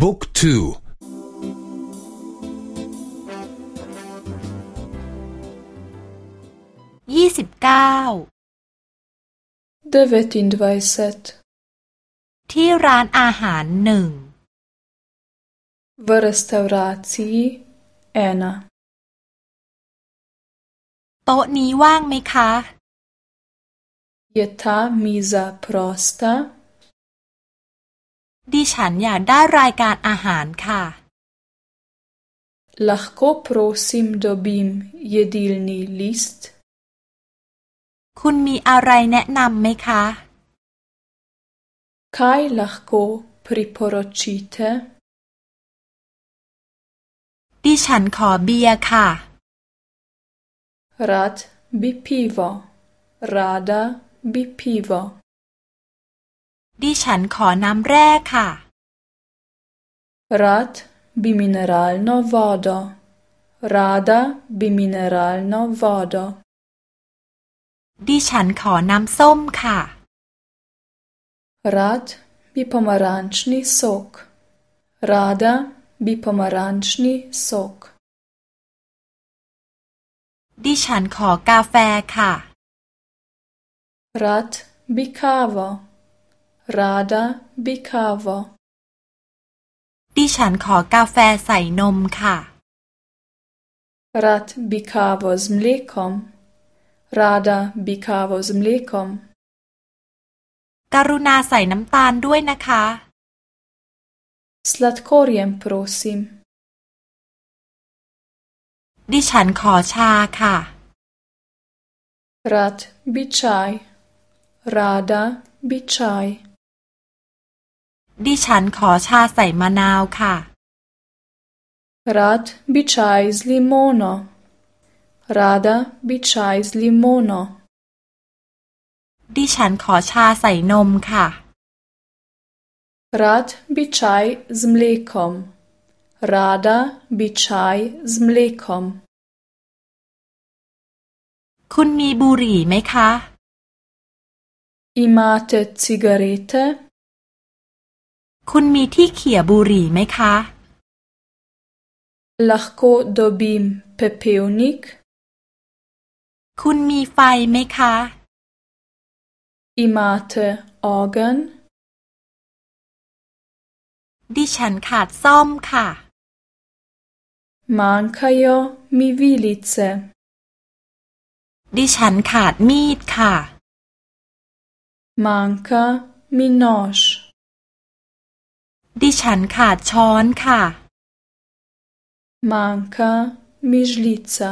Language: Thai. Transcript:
บุ๊กทูยี่สิบเก้าเดวิตินดไวเซตที่ร้านอาหารหนึ่ง วรสตราซีแอนาโต๊ะนี้ว่างไหมคะเยตามิซาโปรสตาดิฉันอยากได้รายการอาหารค่ะ Lahko prosim dobim jedilni list คุณมีอะไรแนะนำไหมคะ Kaj lahko priporočite ดิฉันขอเบียร์ค่ะ Rad bi pivo Rada bi pivo ดิฉันขอน้ำแร่ค่ะ Rad bi mineralno vodo. Rada bi mineralno vodo. ดิฉันขอน้ำส้มค่ะ Rad bi pomarančni sok. Rada bi pomarančni sok. ดิฉันขอกาแฟค่ะ Rad bi kavo. ราดาบิคาวดิฉันขอกาแฟใส่นมค่ะรัตบิคาวสมเลคอมราดาบิคาวสมเลคอมกรุณาใส่น้ำตาลด้วยนะคะ สลัดโคเรียมโปรซิมดิฉันขอชาค่ะ รัตบิชายราดาบิชายดิฉันขอชาใส่มะนาวค่ะ รัดบิชัยส์ลิโมโนรัดาบิชัยส์ลิโมโน ดิฉันขอชาใส่นมค่ะ รัดบิชัยส์มเลคอมรัดาบิชัยส์มเลคอมคุณมีบุหรี่ไหมคะอิมาเตซิการิเตคุณมีที่เขี่ยบุหรี่ไหมคะลักโคดบิมเปเปอนิก คุณมีไฟไหมคะ อิมาเตออร์กนดิฉันขาดซ่อมค่ะ มังคายมีวิลิตเซดิฉันขาดมีดค่ะ มังคามีนอชดิฉันขาดช้อนค่ะ manca mi žlica